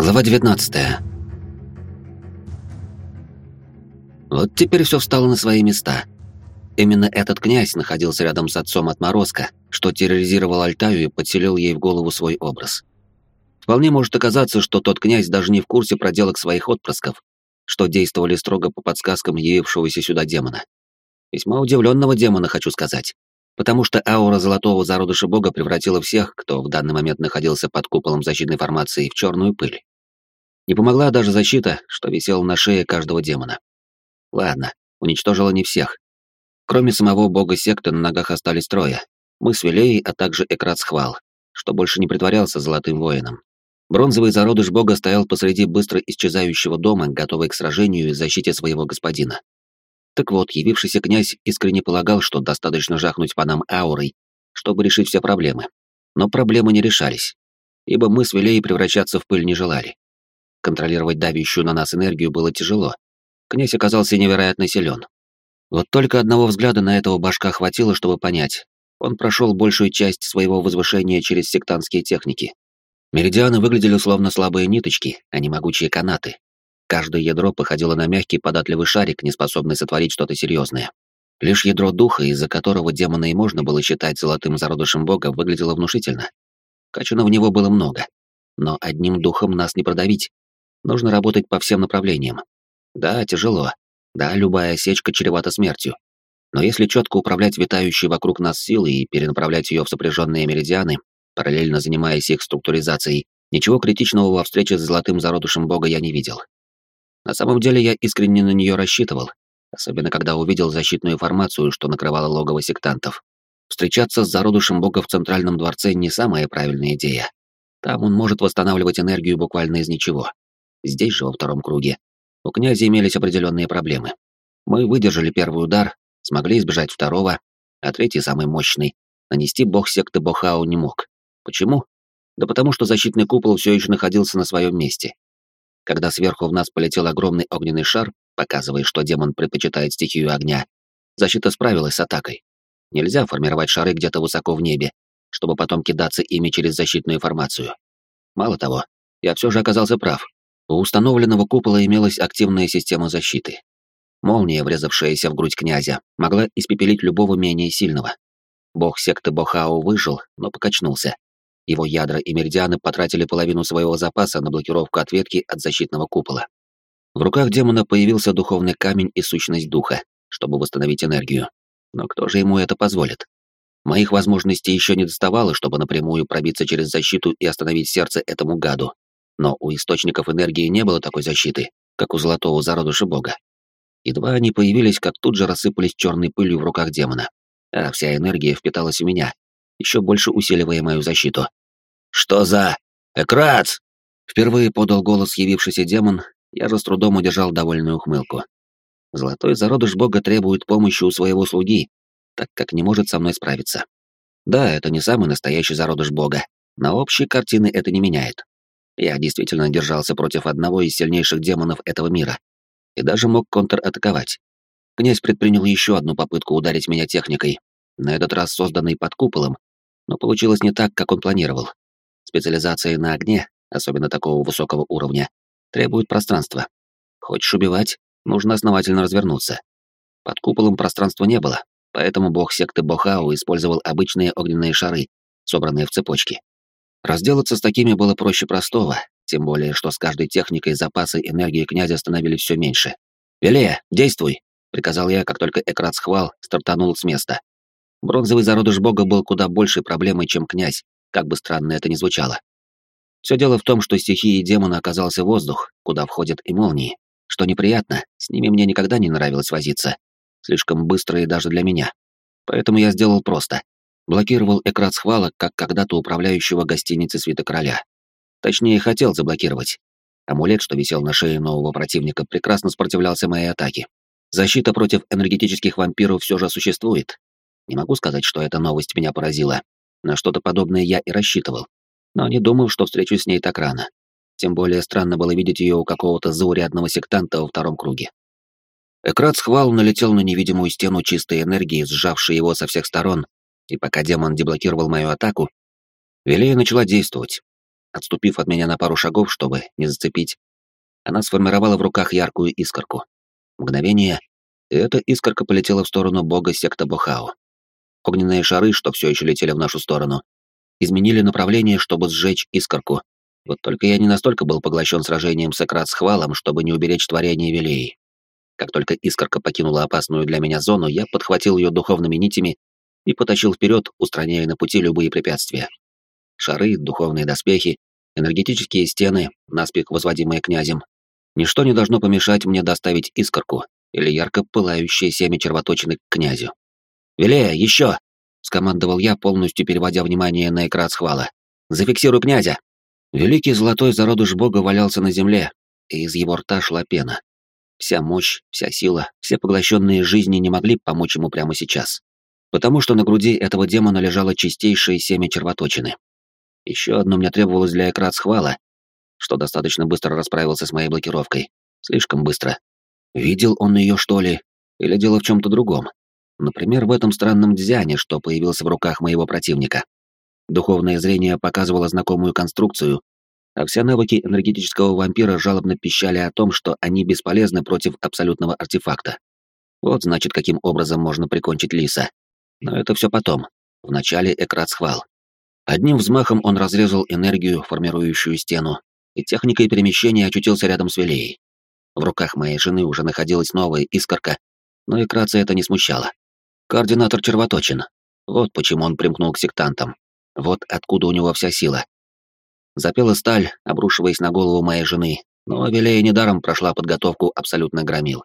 Глава 19 Вот теперь все встало на свои места. Именно этот князь находился рядом с отцом отморозка, что терроризировал Альтаю и подселил ей в голову свой образ. Вполне может оказаться, что тот князь даже не в курсе проделок своих отпрысков, что действовали строго по подсказкам явившегося сюда демона. Весьма удивленного демона, хочу сказать. Потому что аура золотого зародыша бога превратила всех, кто в данный момент находился под куполом защитной формации, в черную пыль. Не помогла даже защита, что висела на шее каждого демона. Ладно, уничтожила не всех. Кроме самого бога секты на ногах остались трое. Мы с Вилеей, а также Экрат Схвал, что больше не притворялся золотым воином. Бронзовый зародыш бога стоял посреди быстро исчезающего дома, готовый к сражению и защите своего господина. Так вот, явившийся князь искренне полагал, что достаточно жахнуть по нам аурой, чтобы решить все проблемы. Но проблемы не решались, ибо мы с Вилей превращаться в пыль не желали. Контролировать давящую на нас энергию было тяжело. Князь оказался невероятно силен. Вот только одного взгляда на этого башка хватило, чтобы понять. Он прошел большую часть своего возвышения через сектантские техники. Меридианы выглядели словно слабые ниточки, а не могучие канаты, Каждое ядро походило на мягкий податливый шарик, не способный сотворить что-то серьезное. Лишь ядро духа, из-за которого демона и можно было считать золотым зародышем бога, выглядело внушительно. Качана в него было много. Но одним духом нас не продавить. Нужно работать по всем направлениям. Да, тяжело. Да, любая осечка чревата смертью. Но если четко управлять витающей вокруг нас силой и перенаправлять ее в сопряженные меридианы, параллельно занимаясь их структуризацией, ничего критичного во встрече с золотым зародышем бога я не видел. На самом деле я искренне на нее рассчитывал, особенно когда увидел защитную формацию, что накрывала логово сектантов. Встречаться с зародышем бога в Центральном дворце не самая правильная идея. Там он может восстанавливать энергию буквально из ничего. Здесь же, во втором круге, у князя имелись определенные проблемы. Мы выдержали первый удар, смогли избежать второго, а третий, самый мощный, нанести бог секты Бохау не мог. Почему? Да потому что защитный купол все еще находился на своем месте, когда сверху в нас полетел огромный огненный шар, показывая, что демон предпочитает стихию огня, защита справилась с атакой. Нельзя формировать шары где-то высоко в небе, чтобы потом кидаться ими через защитную формацию. Мало того, я все же оказался прав. У установленного купола имелась активная система защиты. Молния, врезавшаяся в грудь князя, могла испепелить любого менее сильного. Бог секты Бохао выжил, но покачнулся, его ядра и меридианы потратили половину своего запаса на блокировку ответки от защитного купола. В руках демона появился духовный камень и сущность духа, чтобы восстановить энергию. Но кто же ему это позволит? Моих возможностей еще не доставало, чтобы напрямую пробиться через защиту и остановить сердце этому гаду. Но у источников энергии не было такой защиты, как у золотого зародыша бога. Едва они появились, как тут же рассыпались черной пылью в руках демона, а вся энергия впиталась в меня, еще больше усиливая мою защиту. «Что за... Экрац?» Впервые подал голос явившийся демон, я же с трудом удержал довольную ухмылку. Золотой зародыш бога требует помощи у своего слуги, так как не может со мной справиться. Да, это не самый настоящий зародыш бога, но общей картины это не меняет. Я действительно держался против одного из сильнейших демонов этого мира и даже мог контратаковать. Князь предпринял еще одну попытку ударить меня техникой, на этот раз созданной под куполом, но получилось не так, как он планировал. Специализация на огне, особенно такого высокого уровня, требует пространства. Хочешь убивать, нужно основательно развернуться. Под куполом пространства не было, поэтому бог секты Бохау использовал обычные огненные шары, собранные в цепочки. Разделаться с такими было проще простого, тем более, что с каждой техникой запасы энергии князя становились все меньше. «Велея, действуй!» — приказал я, как только Экрат схвал, стартанул с места. Бронзовый зародыш бога был куда большей проблемой, чем князь, как бы странно это ни звучало. Все дело в том, что стихией демона оказался воздух, куда входят и молнии. Что неприятно, с ними мне никогда не нравилось возиться. Слишком быстро и даже для меня. Поэтому я сделал просто. Блокировал экран схвала, как когда-то управляющего гостиницы Свита Короля. Точнее, хотел заблокировать. Амулет, что висел на шее нового противника, прекрасно сопротивлялся моей атаке. Защита против энергетических вампиров все же существует. Не могу сказать, что эта новость меня поразила. На что-то подобное я и рассчитывал, но не думал, что встречусь с ней так рано. Тем более странно было видеть ее у какого-то заурядного сектанта во втором круге. Экрат схвал налетел на невидимую стену чистой энергии, сжавшей его со всех сторон, и пока демон деблокировал мою атаку, Велея начала действовать. отступив от меня на пару шагов, чтобы не зацепить, она сформировала в руках яркую искорку. Мгновение, и эта искорка полетела в сторону бога секта Бохао. Огненные шары, что все еще летели в нашу сторону, изменили направление, чтобы сжечь искорку. Вот только я не настолько был поглощен сражением с Экрат с Хвалом, чтобы не уберечь творение Велеи. Как только искорка покинула опасную для меня зону, я подхватил ее духовными нитями и потащил вперед, устраняя на пути любые препятствия. Шары, духовные доспехи, энергетические стены, наспех возводимые князем. Ничто не должно помешать мне доставить искорку или ярко пылающее семя червоточины к князю. «Велея, еще!» — скомандовал я, полностью переводя внимание на экран схвала. «Зафиксируй князя!» Великий золотой зародыш бога валялся на земле, и из его рта шла пена. Вся мощь, вся сила, все поглощенные жизни не могли помочь ему прямо сейчас потому что на груди этого демона лежало чистейшее семя червоточины. Еще одно мне требовалось для экрат схвала, что достаточно быстро расправился с моей блокировкой. Слишком быстро. Видел он ее, что ли? Или дело в чем-то другом? Например, в этом странном дзяне, что появился в руках моего противника. Духовное зрение показывало знакомую конструкцию, а все навыки энергетического вампира жалобно пищали о том, что они бесполезны против абсолютного артефакта. Вот значит, каким образом можно прикончить лиса. Но это все потом. Вначале Экрат схвал. Одним взмахом он разрезал энергию, формирующую стену, и техникой перемещения очутился рядом с Велеей. В руках моей жены уже находилась новая искорка, но Экраца это не смущало. Координатор червоточен. Вот почему он примкнул к сектантам. Вот откуда у него вся сила. Запела сталь, обрушиваясь на голову моей жены, но Велея недаром прошла подготовку абсолютно громил.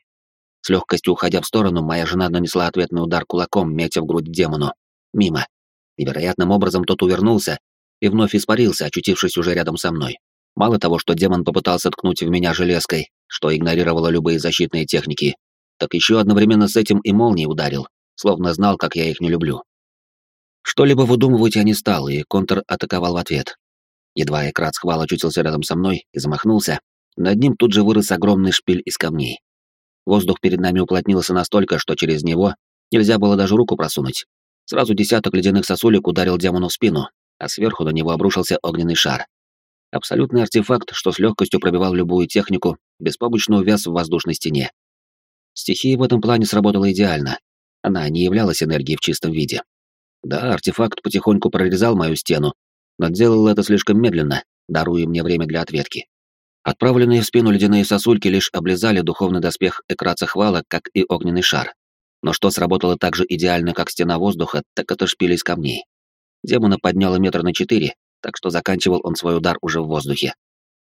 С легкостью уходя в сторону, моя жена нанесла ответный удар кулаком, метя в грудь демону. Мимо. Невероятным образом тот увернулся и вновь испарился, очутившись уже рядом со мной. Мало того, что демон попытался ткнуть в меня железкой, что игнорировало любые защитные техники, так еще одновременно с этим и молнией ударил, словно знал, как я их не люблю. Что-либо выдумывать я не стал, и контр атаковал в ответ. Едва Экрат схвал очутился рядом со мной и замахнулся, над ним тут же вырос огромный шпиль из камней. Воздух перед нами уплотнился настолько, что через него нельзя было даже руку просунуть. Сразу десяток ледяных сосулек ударил демону в спину, а сверху на него обрушился огненный шар. Абсолютный артефакт, что с легкостью пробивал любую технику, беспомощно увяз в воздушной стене. Стихия в этом плане сработала идеально. Она не являлась энергией в чистом виде. Да, артефакт потихоньку прорезал мою стену, но делал это слишком медленно, даруя мне время для ответки. Отправленные в спину ледяные сосульки лишь облизали духовный доспех Экраца Хвала, как и огненный шар. Но что сработало так же идеально, как стена воздуха, так это шпили из камней. Демона подняло метр на четыре, так что заканчивал он свой удар уже в воздухе.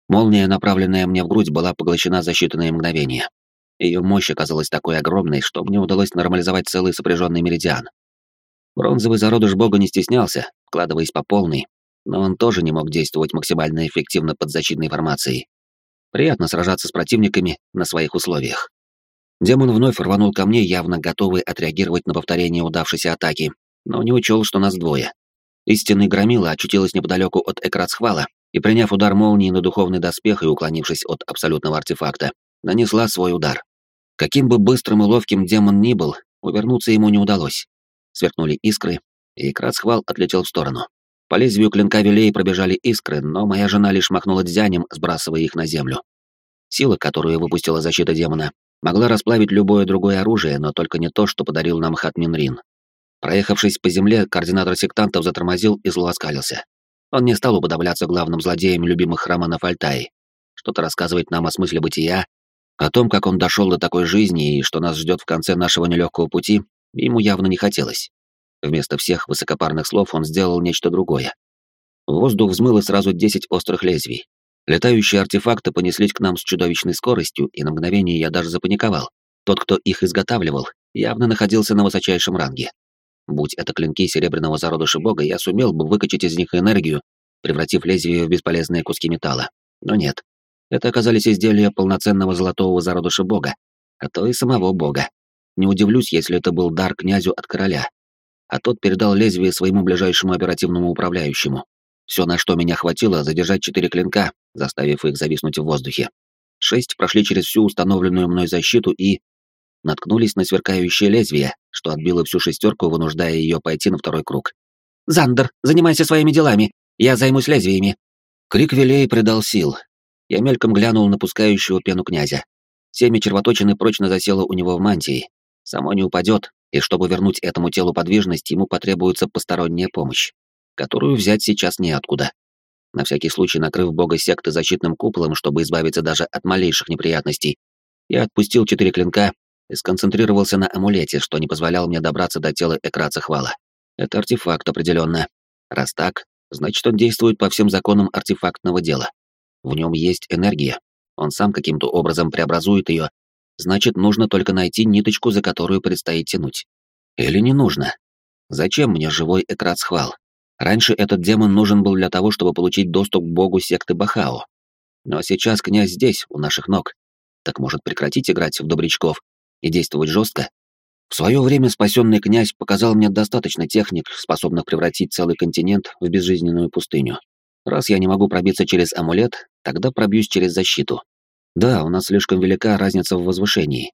Молния, направленная мне в грудь, была поглощена за считанные мгновения. Ее мощь оказалась такой огромной, что мне удалось нормализовать целый сопряженный меридиан. Бронзовый зародыш бога не стеснялся, вкладываясь по полной, но он тоже не мог действовать максимально эффективно под защитной формацией. Приятно сражаться с противниками на своих условиях. Демон вновь рванул ко мне, явно готовый отреагировать на повторение удавшейся атаки, но не учел, что нас двое. Истинный громила очутилась неподалеку от Экрацхвала и, приняв удар молнии на духовный доспех и уклонившись от абсолютного артефакта, нанесла свой удар. Каким бы быстрым и ловким демон ни был, увернуться ему не удалось. Сверкнули искры, и Экрацхвал отлетел в сторону. По лезвию клинка Вилей пробежали искры, но моя жена лишь махнула дзянем, сбрасывая их на землю. Сила, которую выпустила защита демона, могла расплавить любое другое оружие, но только не то, что подарил нам Хатмин Рин. Проехавшись по земле, координатор сектантов затормозил и злооскалился. Он не стал уподобляться главным злодеям любимых романов Альтаи, что-то рассказывать нам о смысле бытия, о том, как он дошел до такой жизни и что нас ждет в конце нашего нелегкого пути, ему явно не хотелось. Вместо всех высокопарных слов он сделал нечто другое. В воздух взмыло сразу десять острых лезвий. Летающие артефакты понеслись к нам с чудовищной скоростью, и на мгновение я даже запаниковал. Тот, кто их изготавливал, явно находился на высочайшем ранге. Будь это клинки серебряного зародыша бога, я сумел бы выкачать из них энергию, превратив лезвие в бесполезные куски металла. Но нет. Это оказались изделия полноценного золотого зародыша бога, а то и самого бога. Не удивлюсь, если это был дар князю от короля, а тот передал лезвие своему ближайшему оперативному управляющему. Все, на что меня хватило, задержать четыре клинка, заставив их зависнуть в воздухе. Шесть прошли через всю установленную мной защиту и... наткнулись на сверкающее лезвие, что отбило всю шестерку, вынуждая ее пойти на второй круг. «Зандер, занимайся своими делами, я займусь лезвиями!» Крик Вилей придал сил. Я мельком глянул на пускающего пену князя. Семя червоточины прочно засело у него в мантии. Само не упадет, и чтобы вернуть этому телу подвижность, ему потребуется посторонняя помощь, которую взять сейчас неоткуда. На всякий случай, накрыв бога секты защитным куполом, чтобы избавиться даже от малейших неприятностей, я отпустил четыре клинка и сконцентрировался на амулете, что не позволял мне добраться до тела Экраца Хвала. Это артефакт определенно. Раз так, значит, он действует по всем законам артефактного дела. В нем есть энергия. Он сам каким-то образом преобразует ее. Значит, нужно только найти ниточку, за которую предстоит тянуть. Или не нужно? Зачем мне живой Экрац Хвал? Раньше этот демон нужен был для того, чтобы получить доступ к богу секты Бахао. Но сейчас князь здесь, у наших ног. Так может прекратить играть в добрячков и действовать жестко? В свое время спасенный князь показал мне достаточно техник, способных превратить целый континент в безжизненную пустыню. Раз я не могу пробиться через амулет, тогда пробьюсь через защиту. Да, у нас слишком велика разница в возвышении.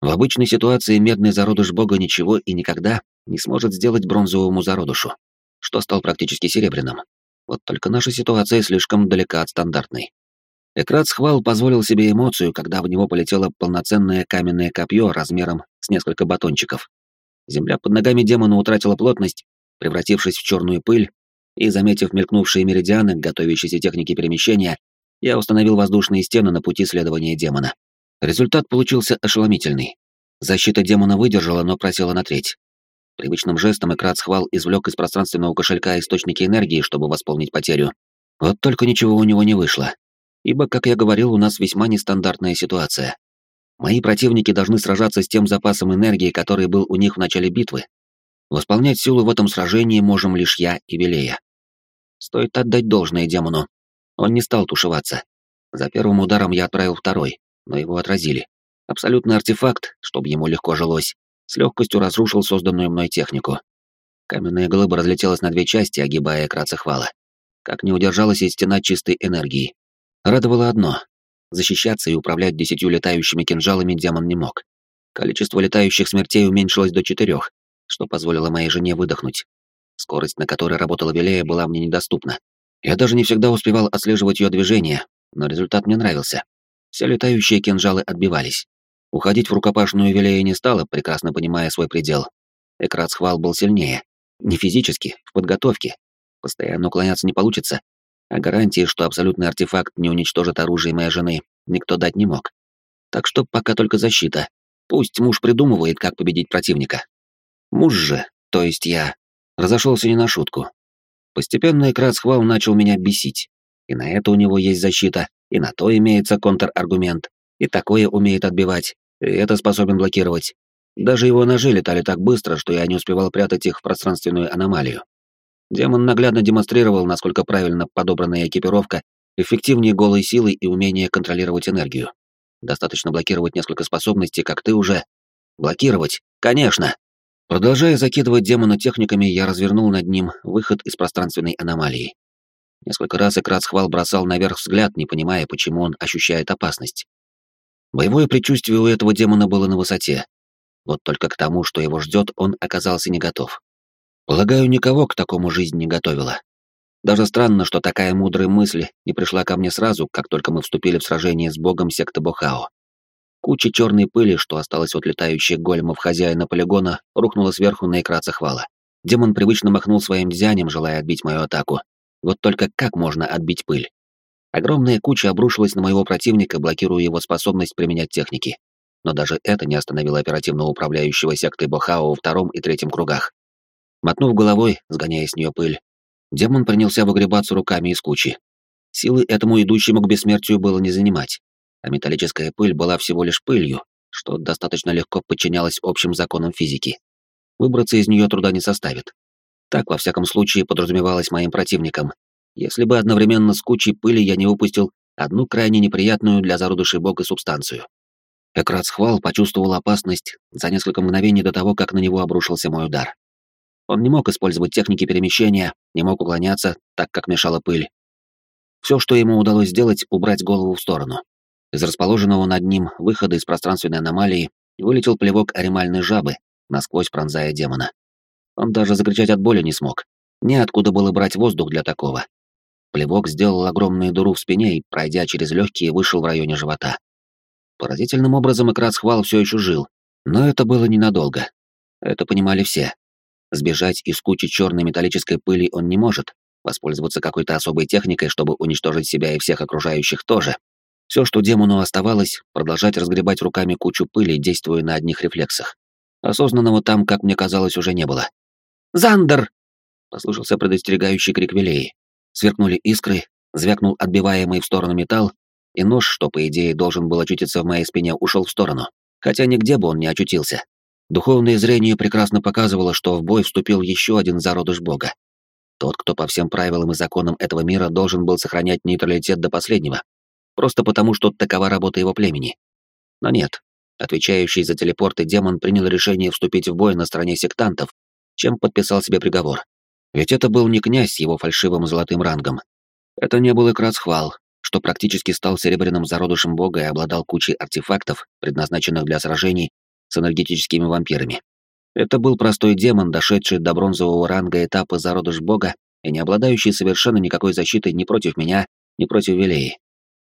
В обычной ситуации медный зародыш бога ничего и никогда не сможет сделать бронзовому зародышу, что стал практически серебряным. Вот только наша ситуация слишком далека от стандартной. Экрат схвал позволил себе эмоцию, когда в него полетело полноценное каменное копье размером с несколько батончиков. Земля под ногами демона утратила плотность, превратившись в черную пыль, и, заметив мелькнувшие меридианы готовящиеся техники перемещения, я установил воздушные стены на пути следования демона. Результат получился ошеломительный. Защита демона выдержала, но просела на треть. Привычным жестом Экрат схвал извлек из пространственного кошелька источники энергии, чтобы восполнить потерю. Вот только ничего у него не вышло. Ибо, как я говорил, у нас весьма нестандартная ситуация. Мои противники должны сражаться с тем запасом энергии, который был у них в начале битвы. Восполнять силу в этом сражении можем лишь я и Велея. Стоит отдать должное демону. Он не стал тушеваться. За первым ударом я отправил второй, но его отразили. Абсолютный артефакт, чтобы ему легко жилось, с легкостью разрушил созданную мной технику. Каменная глыба разлетелась на две части, огибая крацехвала. Как не удержалась и стена чистой энергии. Радовало одно Защищаться и управлять десятью летающими кинжалами демон не мог. Количество летающих смертей уменьшилось до четырех, что позволило моей жене выдохнуть. Скорость, на которой работала Велея, была мне недоступна. Я даже не всегда успевал отслеживать ее движения, но результат мне нравился. Все летающие кинжалы отбивались. Уходить в рукопашную Велея не стала, прекрасно понимая свой предел. Экрат схвал был сильнее. Не физически, в подготовке. Постоянно уклоняться не получится, а гарантии, что абсолютный артефакт не уничтожит оружие моей жены, никто дать не мог. Так что пока только защита. Пусть муж придумывает, как победить противника. Муж же, то есть я, разошелся не на шутку. Постепенно Экрат схвал начал меня бесить. И на это у него есть защита, и на то имеется контраргумент, и такое умеет отбивать, и это способен блокировать. Даже его ножи летали так быстро, что я не успевал прятать их в пространственную аномалию. Демон наглядно демонстрировал, насколько правильно подобранная экипировка эффективнее голой силы и умение контролировать энергию. Достаточно блокировать несколько способностей, как ты уже... Блокировать? Конечно! Продолжая закидывать демона техниками, я развернул над ним выход из пространственной аномалии. Несколько раз Экрат Схвал бросал наверх взгляд, не понимая, почему он ощущает опасность. Боевое предчувствие у этого демона было на высоте. Вот только к тому, что его ждет, он оказался не готов. Полагаю, никого к такому жизнь не готовила. Даже странно, что такая мудрая мысль не пришла ко мне сразу, как только мы вступили в сражение с богом секты Бохао. Куча черной пыли, что осталось от летающих големов хозяина полигона, рухнула сверху на экрат захвала. Демон привычно махнул своим дзянем, желая отбить мою атаку. Вот только как можно отбить пыль? Огромная куча обрушилась на моего противника, блокируя его способность применять техники. Но даже это не остановило оперативного управляющего сектой Бохао во втором и третьем кругах. Мотнув головой, сгоняя с нее пыль, демон принялся выгребаться руками из кучи. Силы этому идущему к бессмертию было не занимать, а металлическая пыль была всего лишь пылью, что достаточно легко подчинялось общим законам физики. Выбраться из нее труда не составит. Так, во всяком случае, подразумевалось моим противникам. Если бы одновременно с кучей пыли я не выпустил одну крайне неприятную для зародышей бога субстанцию. Экрат Схвал почувствовал опасность за несколько мгновений до того, как на него обрушился мой удар. Он не мог использовать техники перемещения, не мог уклоняться, так как мешала пыль. Все, что ему удалось сделать, убрать голову в сторону. Из расположенного над ним выхода из пространственной аномалии вылетел плевок аримальной жабы, насквозь пронзая демона. Он даже закричать от боли не смог. Неоткуда было брать воздух для такого. Плевок сделал огромную дыру в спине и, пройдя через легкие, вышел в районе живота. Поразительным образом Икрас Хвал все еще жил, но это было ненадолго. Это понимали все. Сбежать из кучи черной металлической пыли он не может, воспользоваться какой-то особой техникой, чтобы уничтожить себя и всех окружающих тоже. Все, что демону оставалось, продолжать разгребать руками кучу пыли, действуя на одних рефлексах. Осознанного там, как мне казалось, уже не было. «Зандер!» — послышался предостерегающий крик Вилеи. Сверкнули искры, звякнул отбиваемый в сторону металл, и нож, что, по идее, должен был очутиться в моей спине, ушел в сторону. Хотя нигде бы он не очутился. Духовное зрение прекрасно показывало, что в бой вступил еще один зародыш бога. Тот, кто по всем правилам и законам этого мира должен был сохранять нейтралитет до последнего. Просто потому, что такова работа его племени. Но нет. Отвечающий за телепорты демон принял решение вступить в бой на стороне сектантов, чем подписал себе приговор. Ведь это был не князь с его фальшивым золотым рангом. Это не был Икрасхвал, что практически стал серебряным зародышем бога и обладал кучей артефактов, предназначенных для сражений с энергетическими вампирами. Это был простой демон, дошедший до бронзового ранга этапа зародыш бога и не обладающий совершенно никакой защитой ни против меня, ни против Вилеи.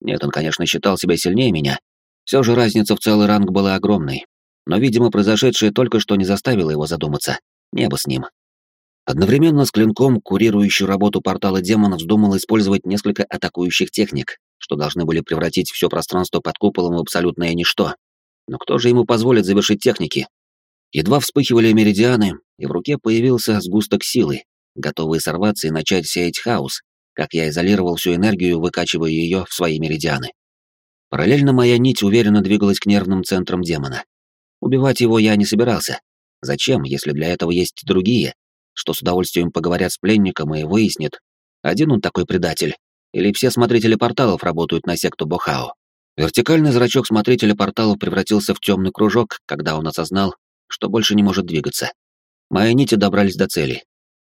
Нет, он, конечно, считал себя сильнее меня. Все же разница в целый ранг была огромной. Но, видимо, произошедшее только что не заставило его задуматься. Небо с ним. Одновременно с клинком, курирующий работу портала демона, вздумал использовать несколько атакующих техник, что должны были превратить все пространство под куполом в абсолютное ничто. Но кто же ему позволит завершить техники? Едва вспыхивали меридианы, и в руке появился сгусток силы, готовый сорваться и начать сеять хаос, как я изолировал всю энергию, выкачивая ее в свои меридианы. Параллельно моя нить уверенно двигалась к нервным центрам демона. Убивать его я не собирался. Зачем, если для этого есть другие, что с удовольствием поговорят с пленником и выяснит, один он такой предатель, или все смотрители порталов работают на секту Бохао. Вертикальный зрачок смотрителя порталов превратился в темный кружок, когда он осознал, что больше не может двигаться. Мои нити добрались до цели.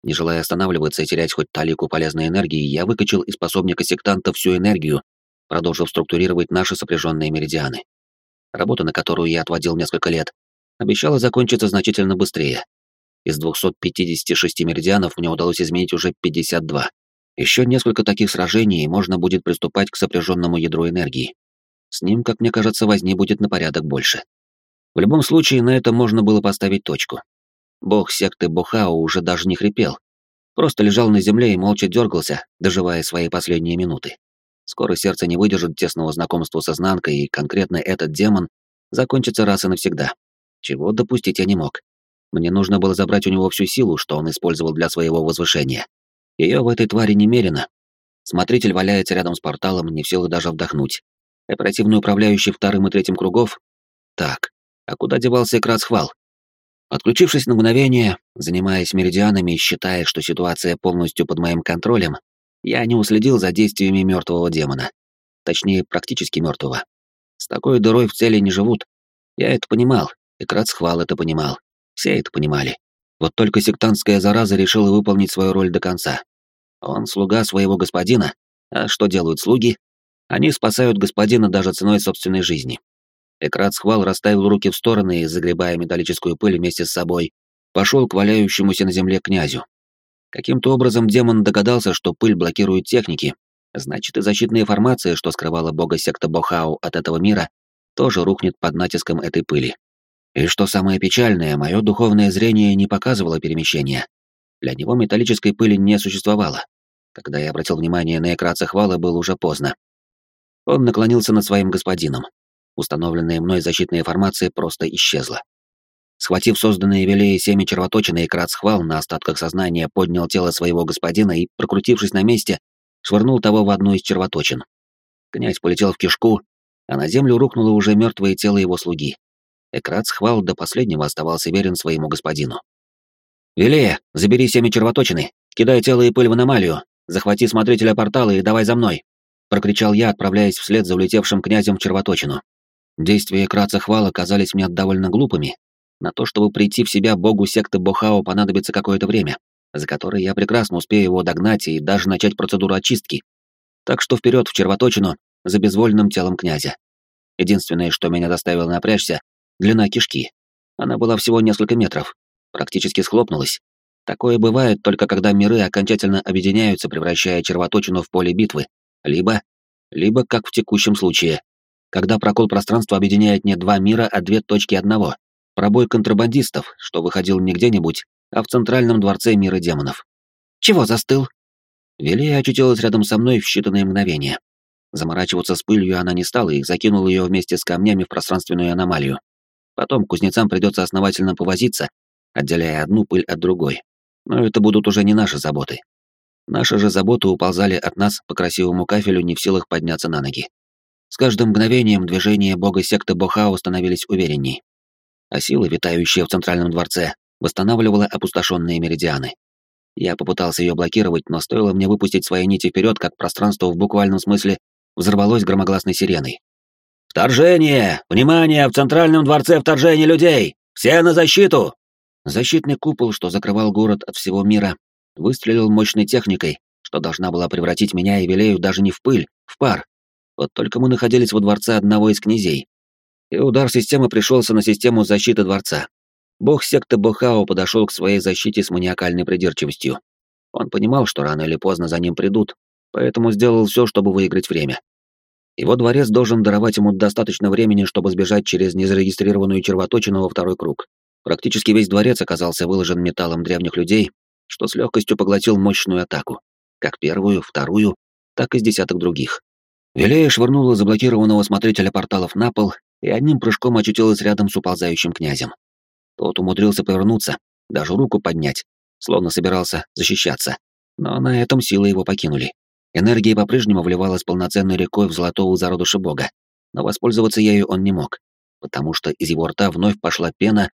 Не желая останавливаться и терять хоть талику полезной энергии, я выкачал из способника сектанта всю энергию, продолжив структурировать наши сопряженные меридианы. Работа, на которую я отводил несколько лет, обещала закончиться значительно быстрее. Из 256 меридианов мне удалось изменить уже 52. Еще несколько таких сражений, и можно будет приступать к сопряженному ядру энергии. С ним, как мне кажется, возни будет на порядок больше. В любом случае, на этом можно было поставить точку. Бог секты Бохао уже даже не хрипел. Просто лежал на земле и молча дергался, доживая свои последние минуты. Скоро сердце не выдержит тесного знакомства с изнанкой, и конкретно этот демон закончится раз и навсегда. Чего допустить я не мог. Мне нужно было забрать у него всю силу, что он использовал для своего возвышения. Ее в этой твари немерено. Смотритель валяется рядом с порталом, не в силах даже вдохнуть. Оперативный управляющий вторым и третьим кругов? Так, а куда девался Красхвал? Отключившись на мгновение, занимаясь меридианами и считая, что ситуация полностью под моим контролем, я не уследил за действиями мертвого демона. Точнее, практически мертвого. С такой дырой в цели не живут. Я это понимал, и Красхвал это понимал. Все это понимали. Вот только сектантская зараза решила выполнить свою роль до конца. Он слуга своего господина, а что делают слуги? Они спасают господина даже ценой собственной жизни. Экрат схвал расставил руки в стороны и, загребая металлическую пыль вместе с собой, пошел к валяющемуся на земле князю. Каким-то образом демон догадался, что пыль блокирует техники, значит и защитная формация, что скрывала бога секта Бохау от этого мира, тоже рухнет под натиском этой пыли. И что самое печальное, мое духовное зрение не показывало перемещения. Для него металлической пыли не существовало. Когда я обратил внимание на экран хвала, было уже поздно. Он наклонился над своим господином. Установленная мной защитная формация просто исчезла. Схватив созданные Велеей семя червоточины, экран хвал на остатках сознания поднял тело своего господина и, прокрутившись на месте, швырнул того в одну из червоточин. Князь полетел в кишку, а на землю рухнуло уже мертвое тело его слуги. Экрат схвал до последнего оставался верен своему господину. «Велея, забери семя червоточины, кидай тело и пыль в аномалию, захвати смотрителя портала и давай за мной!» — прокричал я, отправляясь вслед за улетевшим князем в червоточину. Действия Экраца хвала казались мне довольно глупыми. На то, чтобы прийти в себя богу секты Бохао, понадобится какое-то время, за которое я прекрасно успею его догнать и даже начать процедуру очистки. Так что вперед в червоточину за безвольным телом князя. Единственное, что меня заставило напрячься, длина кишки. Она была всего несколько метров, практически схлопнулась. Такое бывает только когда миры окончательно объединяются, превращая червоточину в поле битвы, либо, либо, как в текущем случае, когда прокол пространства объединяет не два мира, а две точки одного, пробой контрабандистов, что выходил не где-нибудь, а в центральном дворце мира демонов. «Чего застыл?» Велия очутилась рядом со мной в считанные мгновения. Заморачиваться с пылью она не стала и закинула ее вместе с камнями в пространственную аномалию. Потом кузнецам придется основательно повозиться, отделяя одну пыль от другой. Но это будут уже не наши заботы. Наши же заботы уползали от нас по красивому кафелю, не в силах подняться на ноги. С каждым мгновением движения бога секты Бохао становились уверенней. А сила, витающая в центральном дворце, восстанавливала опустошенные меридианы. Я попытался ее блокировать, но стоило мне выпустить свои нити вперед, как пространство в буквальном смысле взорвалось громогласной сиреной. «Вторжение! Внимание! В центральном дворце вторжение людей! Все на защиту!» Защитный купол, что закрывал город от всего мира, выстрелил мощной техникой, что должна была превратить меня и Велею даже не в пыль, в пар. Вот только мы находились во дворце одного из князей. И удар системы пришелся на систему защиты дворца. Бог секты Бохао подошел к своей защите с маниакальной придирчивостью. Он понимал, что рано или поздно за ним придут, поэтому сделал все, чтобы выиграть время. Его дворец должен даровать ему достаточно времени, чтобы сбежать через незарегистрированную червоточину во второй круг. Практически весь дворец оказался выложен металлом древних людей, что с легкостью поглотил мощную атаку, как первую, вторую, так и с десяток других. Велея швырнула заблокированного смотрителя порталов на пол и одним прыжком очутилась рядом с уползающим князем. Тот умудрился повернуться, даже руку поднять, словно собирался защищаться. Но на этом силы его покинули. Энергия по-прежнему вливалась полноценной рекой в золотого зародыша бога, но воспользоваться ею он не мог, потому что из его рта вновь пошла пена,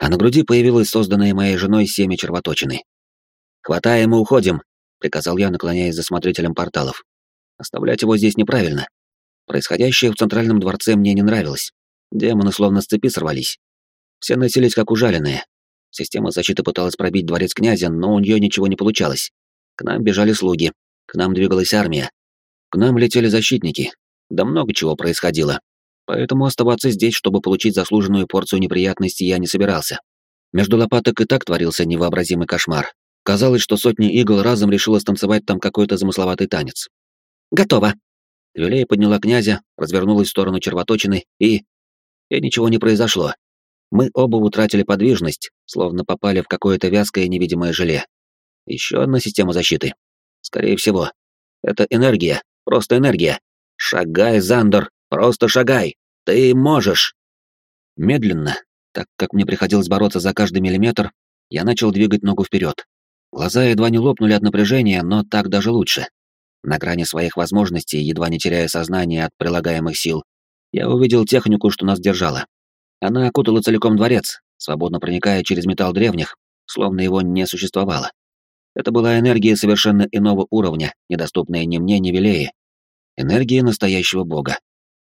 а на груди появилось созданное моей женой семя червоточины. «Хватаем и уходим», — приказал я, наклоняясь за смотрителем порталов. «Оставлять его здесь неправильно. Происходящее в Центральном дворце мне не нравилось. Демоны словно с цепи сорвались. Все носились как ужаленные. Система защиты пыталась пробить дворец князя, но у нее ничего не получалось. К нам бежали слуги, к нам двигалась армия, к нам летели защитники. Да много чего происходило. Поэтому оставаться здесь, чтобы получить заслуженную порцию неприятностей, я не собирался. Между лопаток и так творился невообразимый кошмар. Казалось, что сотни игл разом решила станцевать там какой-то замысловатый танец. «Готово!» Вилея подняла князя, развернулась в сторону червоточины, и... И ничего не произошло. Мы оба утратили подвижность, словно попали в какое-то вязкое невидимое желе. Еще одна система защиты. Скорее всего. Это энергия, просто энергия. Шагай, Зандер, Просто шагай! Ты можешь!» Медленно, так как мне приходилось бороться за каждый миллиметр, я начал двигать ногу вперед. Глаза едва не лопнули от напряжения, но так даже лучше. На грани своих возможностей, едва не теряя сознание от прилагаемых сил, я увидел технику, что нас держала. Она окутала целиком дворец, свободно проникая через металл древних, словно его не существовало. Это была энергия совершенно иного уровня, недоступная ни мне, ни Велее. Энергия настоящего бога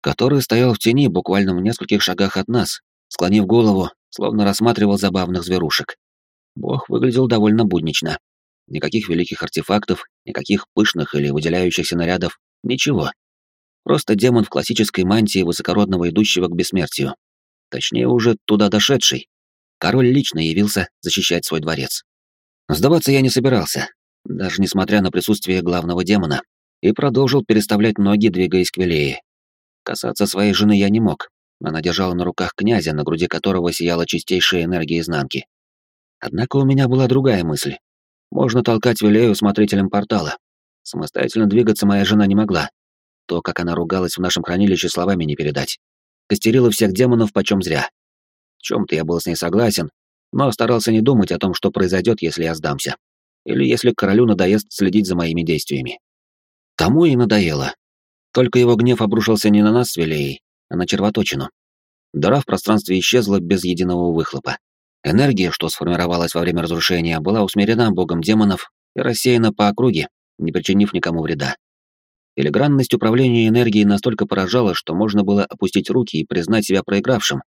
который стоял в тени буквально в нескольких шагах от нас, склонив голову, словно рассматривал забавных зверушек. Бог выглядел довольно буднично. Никаких великих артефактов, никаких пышных или выделяющихся нарядов, ничего. Просто демон в классической мантии высокородного идущего к бессмертию. Точнее, уже туда дошедший. Король лично явился защищать свой дворец. Сдаваться я не собирался, даже несмотря на присутствие главного демона, и продолжил переставлять ноги, двигаясь к Велее. Касаться своей жены я не мог. Она держала на руках князя, на груди которого сияла чистейшая энергия изнанки. Однако у меня была другая мысль. Можно толкать Вилею смотрителем портала. Самостоятельно двигаться моя жена не могла. То, как она ругалась в нашем хранилище, словами не передать. Костерила всех демонов почем зря. В чем-то я был с ней согласен, но старался не думать о том, что произойдет, если я сдамся. Или если королю надоест следить за моими действиями. Тому и надоело. Только его гнев обрушился не на нас с Вилеей, а на червоточину. Дыра в пространстве исчезла без единого выхлопа. Энергия, что сформировалась во время разрушения, была усмирена богом демонов и рассеяна по округе, не причинив никому вреда. Филигранность управления энергией настолько поражала, что можно было опустить руки и признать себя проигравшим.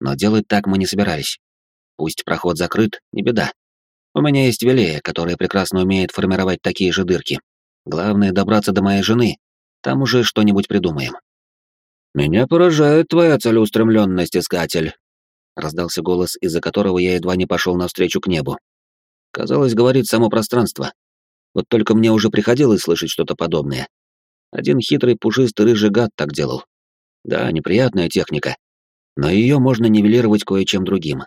Но делать так мы не собирались. Пусть проход закрыт, не беда. У меня есть Велея, которая прекрасно умеет формировать такие же дырки. Главное — добраться до моей жены, там уже что-нибудь придумаем. «Меня поражает твоя целеустремленность, искатель», — раздался голос, из-за которого я едва не пошел навстречу к небу. Казалось, говорит само пространство. Вот только мне уже приходилось слышать что-то подобное. Один хитрый пушистый рыжий гад так делал. Да, неприятная техника, но ее можно нивелировать кое-чем другим.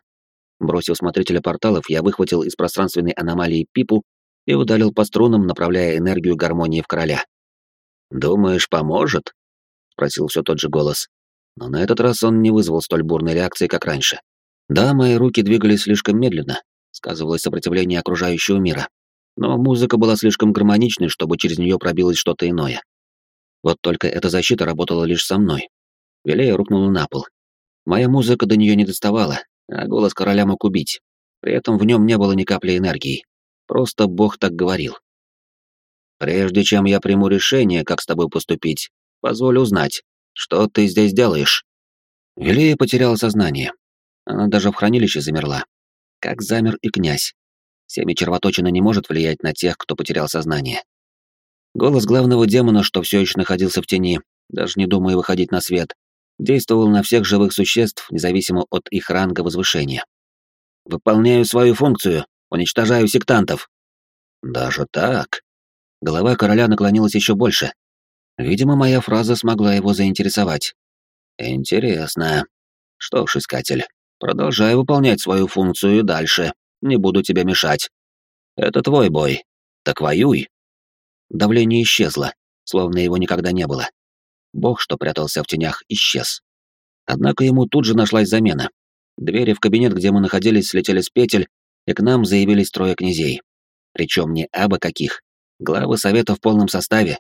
Бросив смотрителя порталов, я выхватил из пространственной аномалии пипу и удалил по струнам, направляя энергию гармонии в короля. «Думаешь, поможет?» — спросил все тот же голос. Но на этот раз он не вызвал столь бурной реакции, как раньше. Да, мои руки двигались слишком медленно, сказывалось сопротивление окружающего мира. Но музыка была слишком гармоничной, чтобы через нее пробилось что-то иное. Вот только эта защита работала лишь со мной. Велея рухнула на пол. Моя музыка до нее не доставала, а голос короля мог убить. При этом в нем не было ни капли энергии. Просто Бог так говорил. «Прежде чем я приму решение, как с тобой поступить, позволь узнать, что ты здесь делаешь?» Велея потеряла сознание. Она даже в хранилище замерла. Как замер и князь. Семя червоточина не может влиять на тех, кто потерял сознание. Голос главного демона, что все еще находился в тени, даже не думая выходить на свет, действовал на всех живых существ, независимо от их ранга возвышения. «Выполняю свою функцию, уничтожаю сектантов». «Даже так?» Голова короля наклонилась еще больше. Видимо, моя фраза смогла его заинтересовать. «Интересно. Что ж, искатель, продолжай выполнять свою функцию дальше. Не буду тебе мешать. Это твой бой. Так воюй». Давление исчезло, словно его никогда не было. Бог, что прятался в тенях, исчез. Однако ему тут же нашлась замена. Двери в кабинет, где мы находились, слетели с петель, и к нам заявились трое князей. Причем не абы каких. Главы совета в полном составе.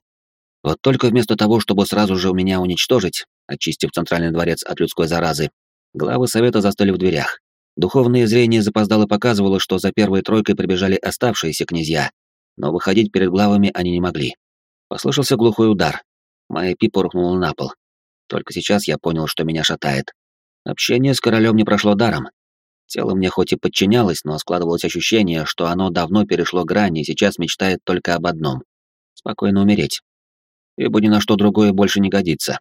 Вот только вместо того, чтобы сразу же у меня уничтожить, очистив центральный дворец от людской заразы, главы совета застыли в дверях. Духовное зрение запоздало показывало, что за первой тройкой прибежали оставшиеся князья, но выходить перед главами они не могли. Послышался глухой удар, Моя пипа рухнула на пол. Только сейчас я понял, что меня шатает. Общение с королем не прошло даром. Тело мне хоть и подчинялось, но складывалось ощущение, что оно давно перешло грани и сейчас мечтает только об одном — спокойно умереть. Ибо ни на что другое больше не годится.